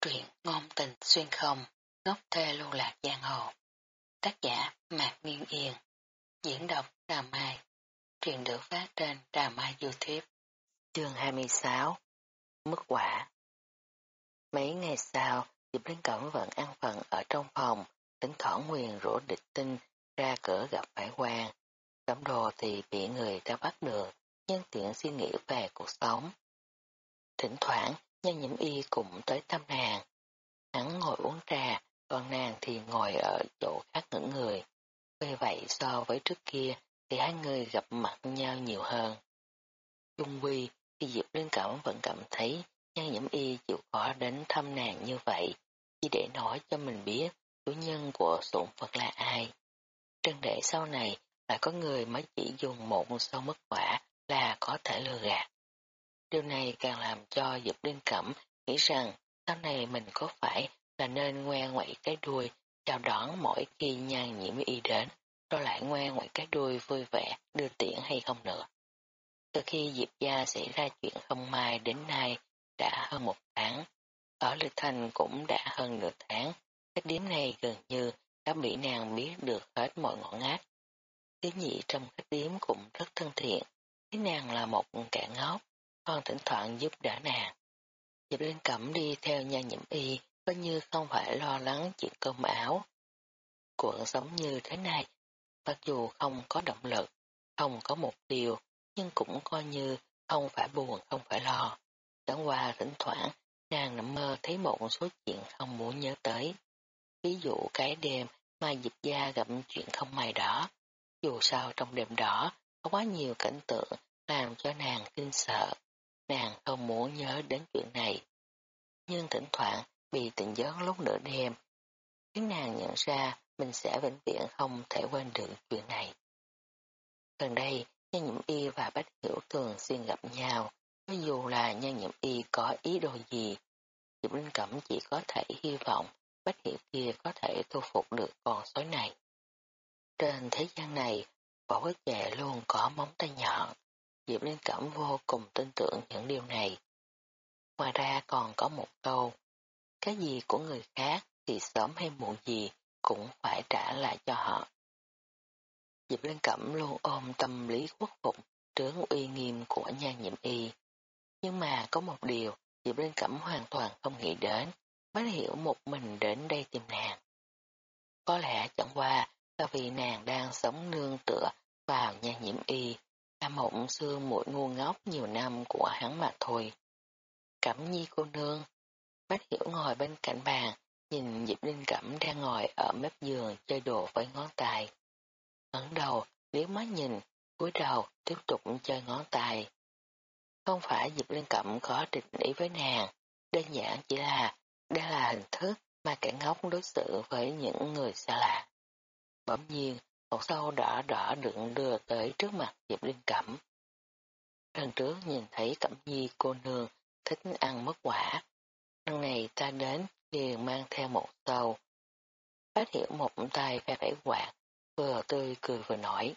Truyện ngôn tình xuyên không, ngốc thê lưu lạc giang hồ. Tác giả Mạc Nguyên Yên. Diễn đọc Đà Mai. Truyện được phát trên Đà Mai Youtube. Chương 26 Mức quả Mấy ngày sau, Diệp Linh Cẩn vẫn ăn phần ở trong phòng, tính thoảng nguyền rủ địch tinh ra cửa gặp phải quan. Cẩm đồ thì bị người ta bắt được, nhân tiện suy nghĩ về cuộc sống. Thỉnh thoảng, nhân nhiễm y cũng tới thăm nàng. Hắn ngồi uống trà, còn nàng thì ngồi ở chỗ khác ngưỡng người. Vì vậy so với trước kia thì hai người gặp mặt nhau nhiều hơn. Trung quy khi Diệp liên Cẩm vẫn cảm thấy nhân nhiễm y chịu khó đến thăm nàng như vậy, chỉ để nói cho mình biết chủ nhân của sủng Phật là ai. Trân để sau này lại có người mới chỉ dùng một sâu mất quả là có thể lừa gạt. Điều này càng làm cho Diệp Liên Cẩm nghĩ rằng sau này mình có phải là nên ngoe ngoại cái đuôi chào đón mỗi khi nhan nhiễm y đến, rồi lại ngoe ngoại cái đuôi vui vẻ đưa tiễn hay không nữa. Từ khi Diệp Gia xảy ra chuyện không may đến nay đã hơn một tháng, ở Lịch Thành cũng đã hơn nửa tháng, cái điểm này gần như đã bị nàng biết được hết mọi ngọn ngách. Tiếng nhị trong cái điểm cũng rất thân thiện, thấy nàng là một kẻ ngốc, còn thỉnh thoảng giúp đỡ nàng. Diệp Linh Cẩm đi theo nha nhiễm y, coi như không phải lo lắng chuyện cơm áo. Cuộc sống như thế này, mặc dù không có động lực, không có mục tiêu, nhưng cũng coi như không phải buồn, không phải lo. Chẳng qua thỉnh thoảng, nàng nằm mơ thấy một số chuyện không muốn nhớ tới. Ví dụ cái đêm mà Diệp Gia gặp chuyện không may đó. Dù sao trong đêm đó, có quá nhiều cảnh tượng làm cho nàng kinh sợ. Nàng không muốn nhớ đến chuyện này. Nhưng thỉnh thoảng bị tỉnh giấc lúc nửa đêm, khiến nàng nhận ra mình sẽ vĩnh viễn không thể quên được chuyện này. Gần đây, Nhân Nhiễm Y và Bách Hiểu thường xuyên gặp nhau, cho dù là Nhân Nhiễm Y có ý đồ gì, Diệp Linh Cẩm chỉ có thể hy vọng Bách Hiểu kia có thể thu phục được con sói này. Trên thế gian này, võ quốc trẻ luôn có móng tay nhọn, Diệp Linh Cẩm vô cùng tin tưởng những điều này. Ngoài ra còn có một câu, cái gì của người khác thì sớm hay muộn gì cũng phải trả lại cho họ. Diệp Linh Cẩm luôn ôm tâm lý khuất phục trước uy nghiêm của nhan nhiệm y. Nhưng mà có một điều Diệp Linh Cẩm hoàn toàn không nghĩ đến, mới hiểu một mình đến đây tìm nàng. Có lẽ chẳng qua là vì nàng đang sống nương tựa vào nhan nhiễm y, là một xưa mũi ngu ngốc nhiều năm của hắn mà thôi. Cẩm nhi cô nương, Bách Hiểu ngồi bên cạnh bàn, nhìn Diệp Linh Cẩm đang ngồi ở mép giường chơi đồ với ngón tay. ngẩng đầu, liếc mắt nhìn, cúi đầu tiếp tục chơi ngón tay. Không phải Diệp Linh Cẩm có định ý với nàng, đơn giản chỉ là đây là hình thức mà kẻ ngốc đối xử với những người xa lạ. Bỗng nhiên, một sâu đỏ đỏ đựng đưa tới trước mặt Diệp Linh Cẩm. Lần trước nhìn thấy Cẩm Nhi cô nương thích ăn mất quả, Lần này ta đến liền mang theo một tàu. Phát hiện một tay phe phải quạt, vừa tươi cười vừa nói.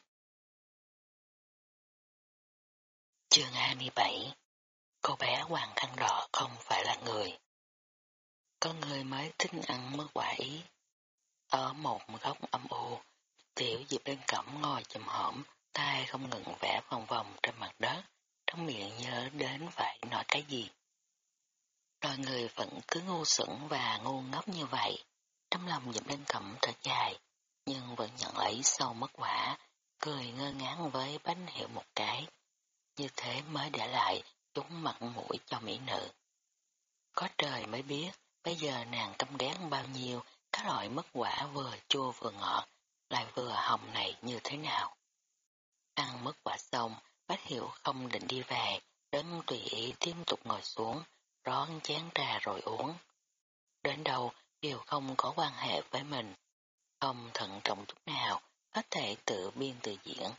Chương 27 Cô bé hoàng khăn đỏ không phải là người. Có người mới thích ăn mất quả ý. Ở một góc âm u, tiểu dịp lên cổng ngồi chùm hổm, tay không ngừng vẽ vòng vòng trên mặt đất, trong miệng nhớ đến phải nói cái gì. Rồi người vẫn cứ ngu xuẩn và ngu ngốc như vậy. Trong lòng diệp lên cẩm thật dài, nhưng vẫn nhận lấy sâu mất quả, cười ngơ ngán với bánh hiệu một cái. Như thế mới để lại chúng mặt mũi cho mỹ nữ. Có trời mới biết, bây giờ nàng căm ghét bao nhiêu các loại mất quả vừa chua vừa ngọt, lại vừa hồng này như thế nào. Ăn mất quả xong, bác hiệu không định đi về, đến tùy ý tiếp tục ngồi xuống, rót chén trà rồi uống. Đến đâu đều không có quan hệ với mình, không thận trọng chút nào, có thể tự biên tự diễn.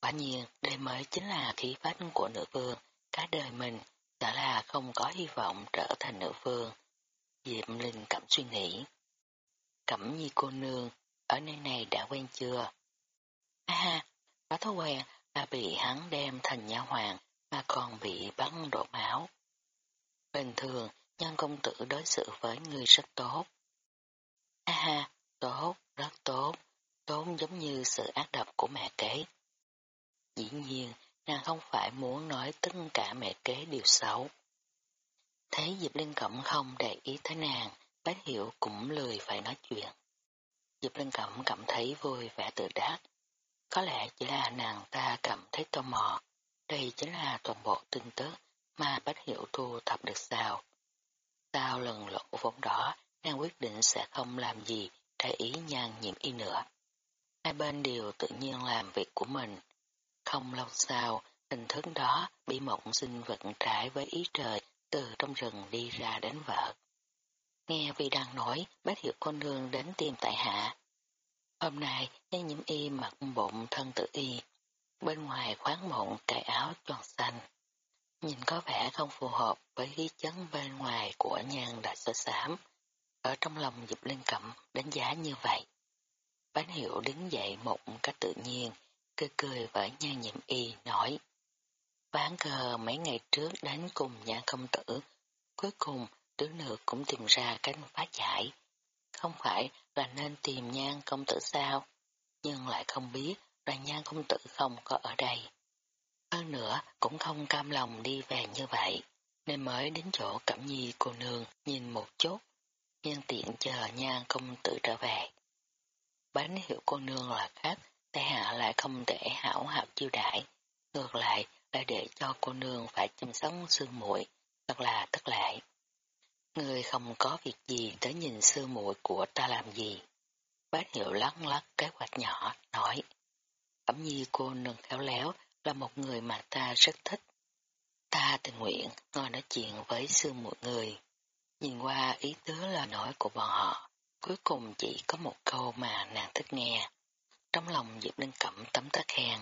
Quả nhiên, đây mới chính là khí phách của nữ vương, cả đời mình đã là không có hy vọng trở thành nữ vương. Diệp Linh cảm suy nghĩ. Cẩm nhi cô nương, ở nơi này đã quen chưa? À ha, có thói quen là bị hắn đem thành nhà hoàng mà còn bị bắn đổ máu. Bình thường, nhân công tử đối xử với người rất tốt. Ha ha, tốt, rất tốt, tốt giống như sự ác độc của mẹ kế. Dĩ nhiên, nàng không phải muốn nói tất cả mẹ kế đều xấu. Thấy Diệp Linh Cẩm không để ý tới nàng, bác hiểu cũng lười phải nói chuyện. Diệp Linh Cẩm cảm thấy vui vẻ tự đắc. Có lẽ chỉ là nàng ta cảm thấy tò mò. Đây chính là toàn bộ tin tức mà bách hiểu thu thập được sao. Sau lần lộ vốn đó, nàng quyết định sẽ không làm gì để ý nhan nhiễm y nữa. Hai bên đều tự nhiên làm việc của mình. Không lâu sau, hình thức đó bị mộng sinh vật trái với ý trời từ trong rừng đi ra đánh vợ. Nghe vì đang nói, bác hiệu con nương đến tìm tại hạ. Hôm nay, nhan nhiễm y mặc bụng thân tự y, bên ngoài khoáng mộng cài áo tròn xanh. Nhìn có vẻ không phù hợp với khí chấn bên ngoài của nhan đại sơ sám. Ở trong lòng dịp lên Cẩm đánh giá như vậy. Bán hiệu đứng dậy một cách tự nhiên, cười cười với nhan nhiễm y nói. Bán cờ mấy ngày trước đánh cùng nhà công tử, cuối cùng tứ nữ cũng tìm ra cách phá giải. Không phải là nên tìm nhan công tử sao, nhưng lại không biết là nhan công tử không có ở đây. Hơn nữa cũng không cam lòng đi về như vậy, nên mới đến chỗ Cẩm Nhi cô nương nhìn một chút, nhân tiện chờ nhan công tử trở về. bánh hiệu cô nương là khác, tại hạ lại không thể hảo hảo chiêu đãi, ngược lại là để cho cô nương phải chăm sóc sương muội thật là thất lệ. Người không có việc gì tới nhìn sư muội của ta làm gì. Bác hiệu lắc lắc cái quạt nhỏ, nói. Cẩm nhi cô nương khéo léo là một người mà ta rất thích. Ta tình nguyện ngồi nói chuyện với sư muội người. Nhìn qua ý tứ là nói của bọn họ, cuối cùng chỉ có một câu mà nàng thích nghe. Trong lòng Diệp Linh Cẩm tấm tắc khen.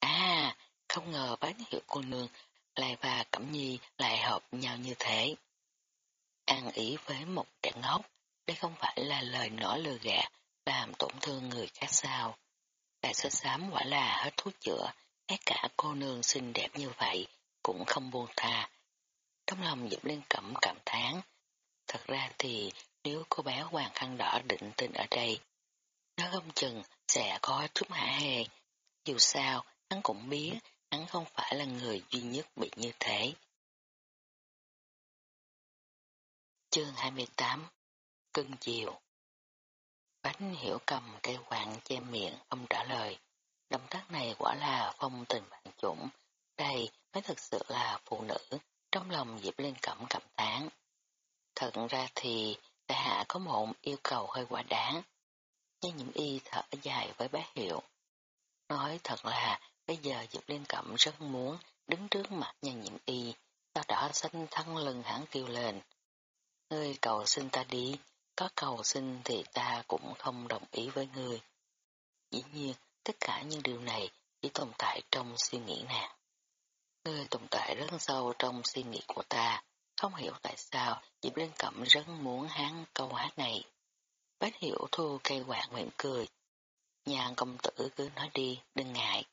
À, không ngờ bác hiệu cô nương lại và Cẩm Nhi lại hợp nhau như thế. An ý với một kẻ ngốc, đây không phải là lời nỏ lừa gạt làm tổn thương người khác sao. Đại sứ xám quả là hết thuốc chữa, ngay cả cô nương xinh đẹp như vậy cũng không buông tha. Trong lòng Diệp Liên Cẩm cảm thán, thật ra thì nếu cô bé Hoàng Khăn Đỏ định tin ở đây, nó không chừng sẽ có chút hả hề. Dù sao, hắn cũng biết hắn không phải là người duy nhất bị như thế. Chương 28 Cưng chiều Bánh hiểu cầm cây quạng che miệng không trả lời. Động tác này quả là phong tình bạn chủng. Đây mới thực sự là phụ nữ. Trong lòng Diệp Liên Cẩm cảm thán Thật ra thì đại hạ có một yêu cầu hơi quá đáng. Nhưng những y thở dài với bác hiệu. Nói thật là bây giờ Diệp Liên Cẩm rất muốn đứng trước mặt nhà nhiễm y, sau đó xanh thăng lưng hãng kêu lên. Ngươi cầu xin ta đi, có cầu xin thì ta cũng không đồng ý với ngươi. Dĩ nhiên, tất cả những điều này chỉ tồn tại trong suy nghĩ nàng. Ngươi tồn tại rất sâu trong suy nghĩ của ta, không hiểu tại sao Diệp Linh Cẩm rất muốn hát câu hát này. Bách hiểu thu cây quạt miệng cười. Nhà công tử cứ nói đi, đừng ngại.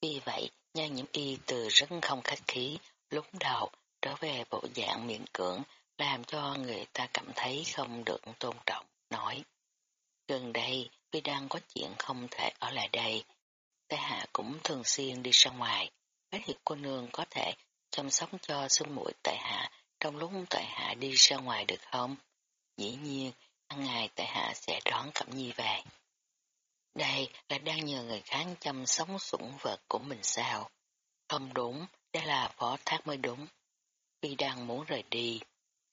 Vì vậy, nha nhiễm y từ rất không khách khí, lúc đầu trở về bộ dạng miệng cưỡng, làm cho người ta cảm thấy không được tôn trọng, nói. Gần đây, vì đang có chuyện không thể ở lại đây, Tại hạ cũng thường xuyên đi ra ngoài, bác hiệp cô nương có thể chăm sóc cho sư muội tại hạ trong lúc tại hạ đi ra ngoài được không? Dĩ nhiên, hàng ngày tại hạ sẽ đón Cẩm Nhi về. Đây là đang nhờ người khác chăm sóc sủng vật của mình sao? Không đúng, đây là phó thác mới đúng. Vì đang muốn rời đi,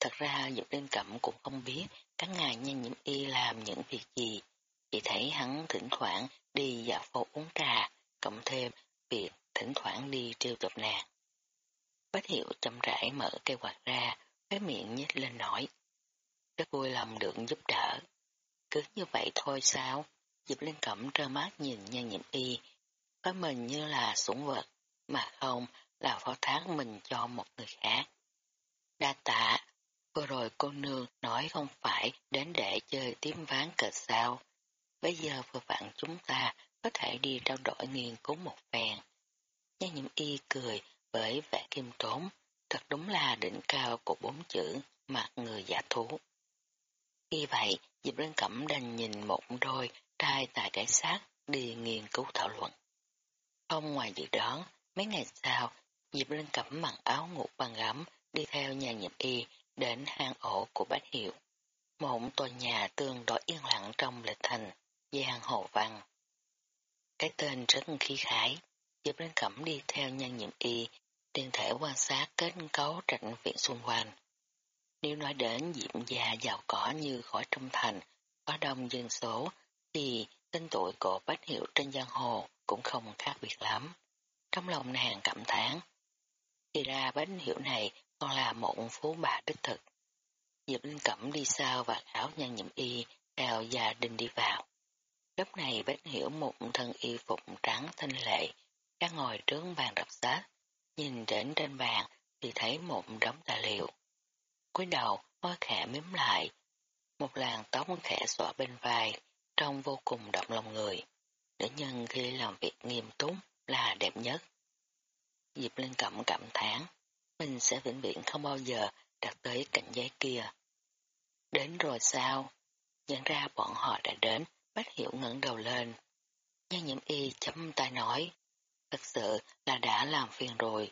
thật ra Dược Linh Cẩm cũng không biết các ngài nhân nhiễm y làm những việc gì. Chỉ thấy hắn thỉnh thoảng đi dạo phố uống trà, cộng thêm việc thỉnh thoảng đi trêu chọc nàng. Bách hiệu chậm rãi mở cây quạt ra, cái miệng nhếch lên nổi. Rất vui lòng được giúp đỡ. Cứ như vậy thôi sao? Diệp Linh Cẩm trơ mắt nhìn nha nhiễm y, với mình như là sủng vật, mà không là phó thác mình cho một người khác. Đa tạ, vừa rồi cô nương nói không phải đến để chơi tím ván cờ sao. Bây giờ vừa vặn chúng ta có thể đi trao đổi nghiên cứu một phen. Nha nhiễm y cười với vẻ kim tốn, thật đúng là đỉnh cao của bốn chữ mặt người giả thú. Khi vậy, Diệp Linh Cẩm đành nhìn một đôi trai tại cảnh sát đi nghiên cứu thảo luận. Không ngoài dự đoán, mấy ngày sau, Diệp Linh Cẩm mặc áo ngủ bằng gấm đi theo nhà nhiệm y đến hang ổ của Bách Hiệu. Một tòa nhà tương đối yên lặng trong lịch thành, giang hồ văn. Cái tên rất khí khái, giúp Linh Cẩm đi theo nhân nhiệm y, tiền thể quan sát kết cấu trạch viện xung quanh. Nếu nói đến diệm già giàu cỏ như khỏi trong thành, có đông dân số, thì tên tuổi của Bách Hiệu trên giang hồ cũng không khác biệt lắm. Trong lòng nàng cảm thán, thì ra Bách Hiệu này còn là một phú bà đích thực. Diệp Linh Cẩm đi sau và áo nhân nhiệm y theo gia đình đi vào. Lúc này Bách Hiểu một thân y phục trắng thanh lệ, đang ngồi trước bàn đọc sách, nhìn đến trên bàn thì thấy một đống tài liệu cúi đầu, môi khẽ miếm lại. Một làn tóc khẽ xõa bên vai, trông vô cùng động lòng người. Nữ nhân khi làm việc nghiêm túc là đẹp nhất. Diệp Linh Cẩm cảm thán, mình sẽ vĩnh viễn không bao giờ đạt tới cảnh giới kia. Đến rồi sao? Nhận ra bọn họ đã đến, bác Hiểu ngẩng đầu lên. Nhân nhiễm y chấm tay nói, thật sự là đã làm phiền rồi.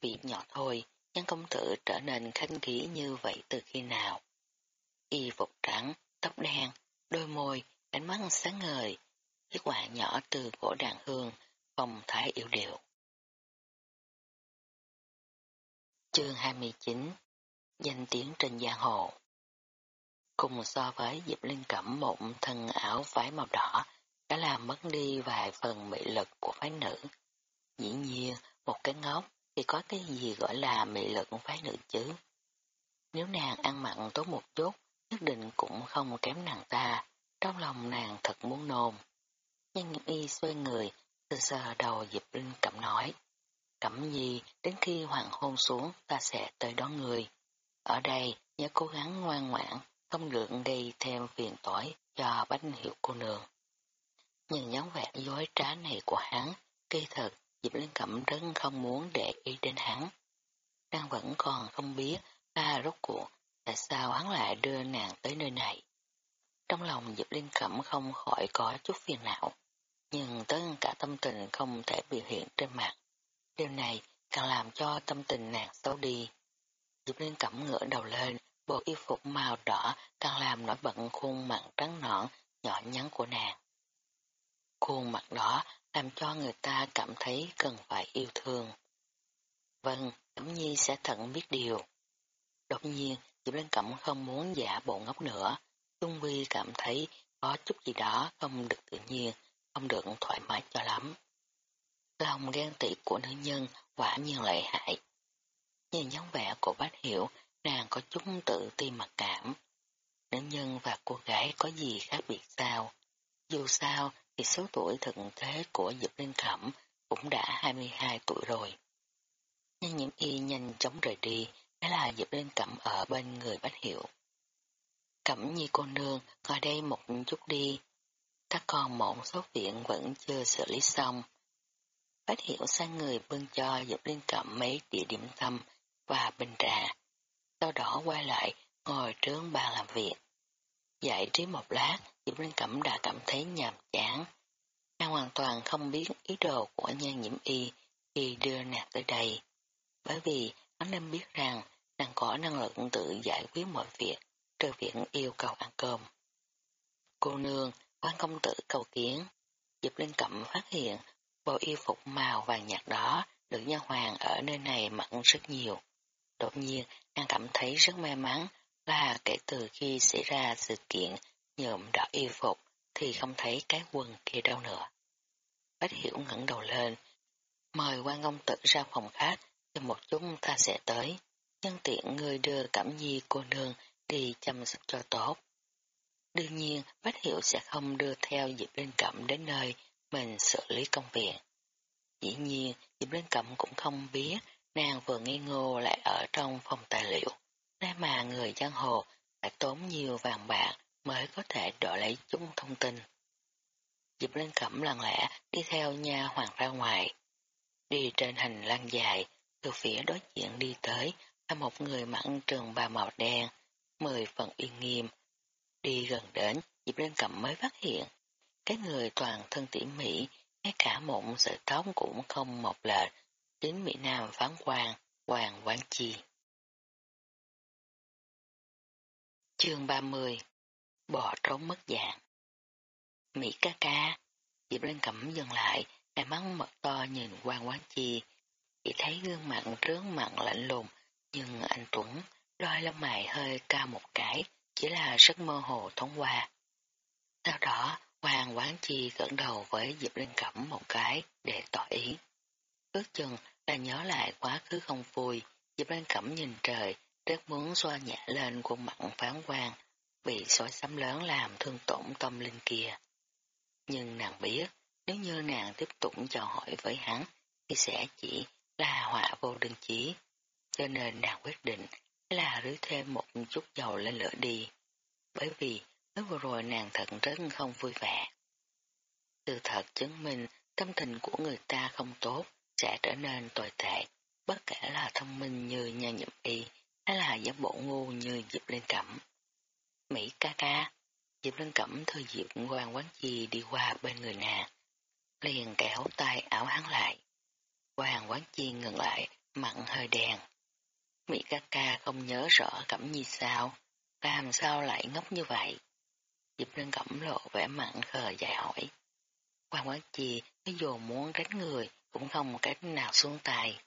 Việc nhỏ thôi, nhân công tử trở nên khánh khí như vậy từ khi nào. Y phục trắng, tóc đen, đôi môi, ánh mắt sáng ngời, chiếc quả nhỏ từ cổ đàn hương, phong thái yếu điệu. Chương 29 Danh tiếng trên giang hồ Cùng so với Diệp Linh Cẩm một thân áo váy màu đỏ đã làm mất đi vài phần mỹ lực của phái nữ. Dĩ nhiên, một cái ngốc thì có cái gì gọi là mị lực của phái nữ chứ. Nếu nàng ăn mặn tốt một chút, nhất định cũng không kém nàng ta, trong lòng nàng thật muốn nôn. Nhưng y xoay người, từ sờ đầu Diệp Linh Cẩm nói, Cẩm gì, đến khi hoàng hôn xuống ta sẽ tới đón người. Ở đây nhớ cố gắng ngoan ngoãn, không được đi thêm phiền tỏi cho bánh hiệu cô nương. Nhưng nhóm vẻ dối trá này của hắn, kỳ thật Diệp liên Cẩm rất không muốn để ý đến hắn. Đang vẫn còn không biết ta rốt cuộc tại sao hắn lại đưa nàng tới nơi này. Trong lòng Diệp liên Cẩm không khỏi có chút phiền não, nhưng tất cả tâm tình không thể biểu hiện trên mặt. Điều này càng làm cho tâm tình nàng xấu đi. Diệp Linh Cẩm ngửa đầu lên, bộ y phục màu đỏ càng làm nổi bật khuôn mặt trắng nõn, nhỏ nhắn của nàng. Khuôn mặt đó làm cho người ta cảm thấy cần phải yêu thương. Vâng, Cẩm Nhi sẽ thận biết điều. Đột nhiên, Diệp Liên Cẩm không muốn giả bộ ngốc nữa. Trung Vi cảm thấy có chút gì đó không được tự nhiên, không được thoải mái cho lắm. Lòng ghen tị của nữ nhân quả nhiên lợi hại. Nhìn nhóm vẻ của bác hiểu, nàng có chút tự ti mặc cảm. Nữ nhân và cô gái có gì khác biệt sao? Dù sao thì số tuổi thực thế của Diệp Linh Cẩm cũng đã 22 tuổi rồi. Nhưng nhiễm y nhanh chóng rời đi, đó là Diệp Linh Cẩm ở bên người Bách Hiệu. Cẩm nhi cô nương, ngồi đây một chút đi. Ta còn một số viện vẫn chưa xử lý xong. Bách hiện sang người bưng cho Diệp liên Cẩm mấy địa điểm tâm và bình trà. Sau đó quay lại ngồi trướng bàn làm việc. Giải trí một lát, Diệp Linh Cẩm đã cảm thấy nhàm chán. Nàng hoàn toàn không biết ý đồ của nhan nhiễm y khi đưa nàng tới đây. Bởi vì hắn nên biết rằng nàng có năng lực tự giải quyết mọi việc, trừ việc yêu cầu ăn cơm. Cô nương, quan công tử cầu kiến. Diệp Linh Cẩm phát hiện bộ y phục màu vàng nhạt đó nữ nha hoàng ở nơi này mặn rất nhiều. Đột nhiên, nàng cảm thấy rất may mắn là kể từ khi xảy ra sự kiện nhuộm đỏ y phục thì không thấy cái quần kia đâu nữa. Bách hiểu ngẩng đầu lên, mời quan công tử ra phòng khách, thì một chút ta sẽ tới, nhân tiện người đưa cảm Nhi cô nương đi chăm sóc cho tốt. Đương nhiên, Bách Hiểu sẽ không đưa theo Diệp Linh Cẩm đến nơi mình xử lý công việc. Dĩ nhiên, Diệp Linh Cẩm cũng không biết nàng vừa nghi ngô lại ở trong phòng tài liệu, nơi mà người giang hồ phải tốn nhiều vàng bạc mới có thể đổi lấy chúng thông tin. Diệp Linh Cẩm lặng lẽ đi theo nha hoàng ra ngoài. Đi trên hành lang dài, từ phía đối diện đi tới là một người mặc trường bà màu đen, mười phần uy nghiêm. Đi gần đến, Diệp Linh Cẩm mới phát hiện, cái người toàn thân tỉ mỉ, ngay cả một sợi tóc cũng không một lệch, chính Mỹ Nam phán quan, Hoàng Quán Chi. Chương 30 Bỏ trốn mất dạng. Mỹ ca ca Diệp lên Cẩm dừng lại Hai mắt mật to nhìn quan quán chi. Chỉ thấy gương mặt trướng mặn lạnh lùng Nhưng anh Tuấn Đôi lông mày hơi cao một cái Chỉ là rất mơ hồ thông qua. Sau đó Hoàng quán chi gật đầu với Diệp Linh Cẩm một cái để tỏ ý. Ước chừng là nhớ lại quá khứ không vui, Diệp Linh Cẩm nhìn trời, rất muốn xoa nhẹ lên khuôn mặt phán quan, bị sói xăm lớn làm thương tổn tâm linh kia. Nhưng nàng biết, nếu như nàng tiếp tục chào hỏi với hắn, thì sẽ chỉ là họa vô đơn chí. Cho nên nàng quyết định là rưới thêm một chút dầu lên lửa đi. Bởi vì mới vừa rồi nàng thật rất không vui vẻ. Sự thật chứng minh tâm tình của người ta không tốt sẽ trở nên tồi tệ, bất kể là thông minh như nhà nhậm y hay là giả bộ ngu như Diệp liên Cẩm. Mỹ ca ca, Diệp liên Cẩm thời diệp quan quán chi đi qua bên người nàng, liền kéo tay áo hắn lại. Hoàng quán chi ngừng lại, mặn hơi đèn. Mỹ ca ca không nhớ rõ Cẩm Nhi sao, làm sao lại ngốc như vậy? Diệp Linh Cẩm lộ vẻ mặn khờ dài hỏi. quan quán chi, cái dù muốn đánh người, cũng không cách nào xuống tay.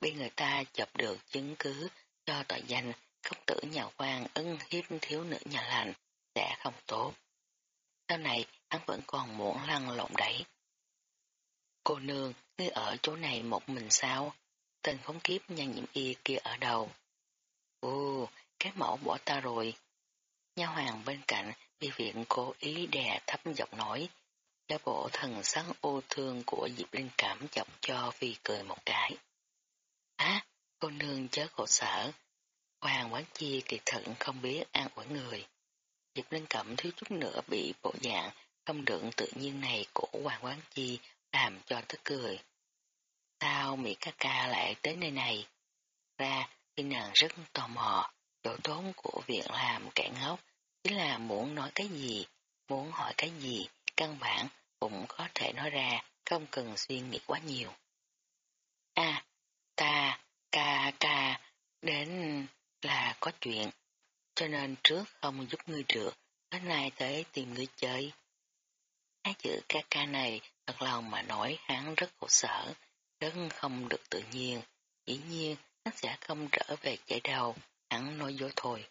Bị người ta chụp được chứng cứ cho tội danh công tử nhà quan ưng hiếp thiếu nữ nhà lành sẽ không tốt. Sau này hắn vẫn còn muốn lăn lộn đẩy. Cô nương, ngươi ở chỗ này một mình sao? Tên khống kiếp nhan nhiễm y kia ở đâu? Ồ, cái mẫu bỏ ta rồi. Nha hoàng bên cạnh bị viện cố ý đè thấp giọng nói. Cho bộ thần sắc ô thương của Diệp Linh cảm chọc cho vì cười một cái. Á, cô nương chớ khổ sở, Hoàng Quán Chi kỳ thận không biết an ủi người. Diệp Linh Cẩm thiếu chút nữa bị bộ dạng không đựng tự nhiên này của Hoàng Quán Chi làm cho tức cười. Sao Mỹ ca ca lại tới nơi này? Ra khi nàng rất tò mò, chỗ tốn của việc làm kẻ ngốc chính là muốn nói cái gì, muốn hỏi cái gì, căn bản cũng có thể nói ra, không cần suy nghĩ quá nhiều. À, ta, ca ca, đến là có chuyện, cho nên trước không giúp ngươi được, đến nay tới tìm ngươi chơi. Hai chữ ca ca này thật lòng mà nói hắn rất khổ sở, rất không được tự nhiên, dĩ nhiên hắn sẽ không trở về chạy đầu, hắn nói dối thôi.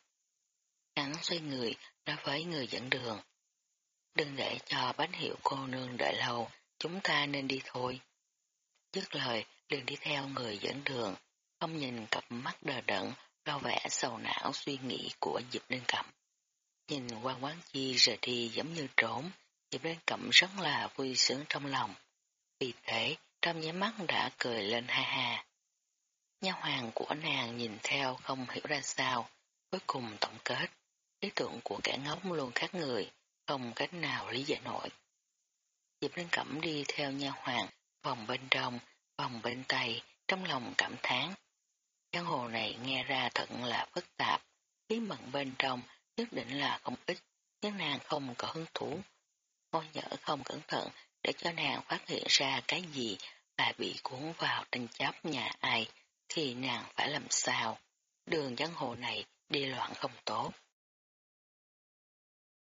Hắn xoay người nói với người dẫn đường. Đừng để cho bánh hiệu cô nương đợi lâu, chúng ta nên đi thôi. Dứt lời, đừng đi theo người dẫn đường, không nhìn cặp mắt đờ đẫn đau vẻ sầu não suy nghĩ của Diệp Linh Cẩm. Nhìn qua quán chi rời đi giống như trốn, Diệp Linh Cẩm rất là vui sướng trong lòng. Vì thế, trong nháy mắt đã cười lên ha ha. Nha hoàng của nàng nhìn theo không hiểu ra sao, cuối cùng tổng kết, ý tưởng của kẻ ngốc luôn khác người, không cách nào lý giải nổi. Diệp Linh Cẩm đi theo nha hoàng, vòng bên trong, vòng bên tay, trong lòng cảm thán Giang hồ này nghe ra thật là phức tạp, bí mật bên trong nhất định là không ít, nhưng nàng không có hứng thú. Ngôi nhỡ không cẩn thận để cho nàng phát hiện ra cái gì và bị cuốn vào tranh chấp nhà ai, thì nàng phải làm sao? Đường giang hồ này đi loạn không tốt.